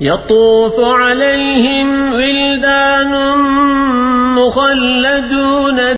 يطوف عليهم ولدان مخلدون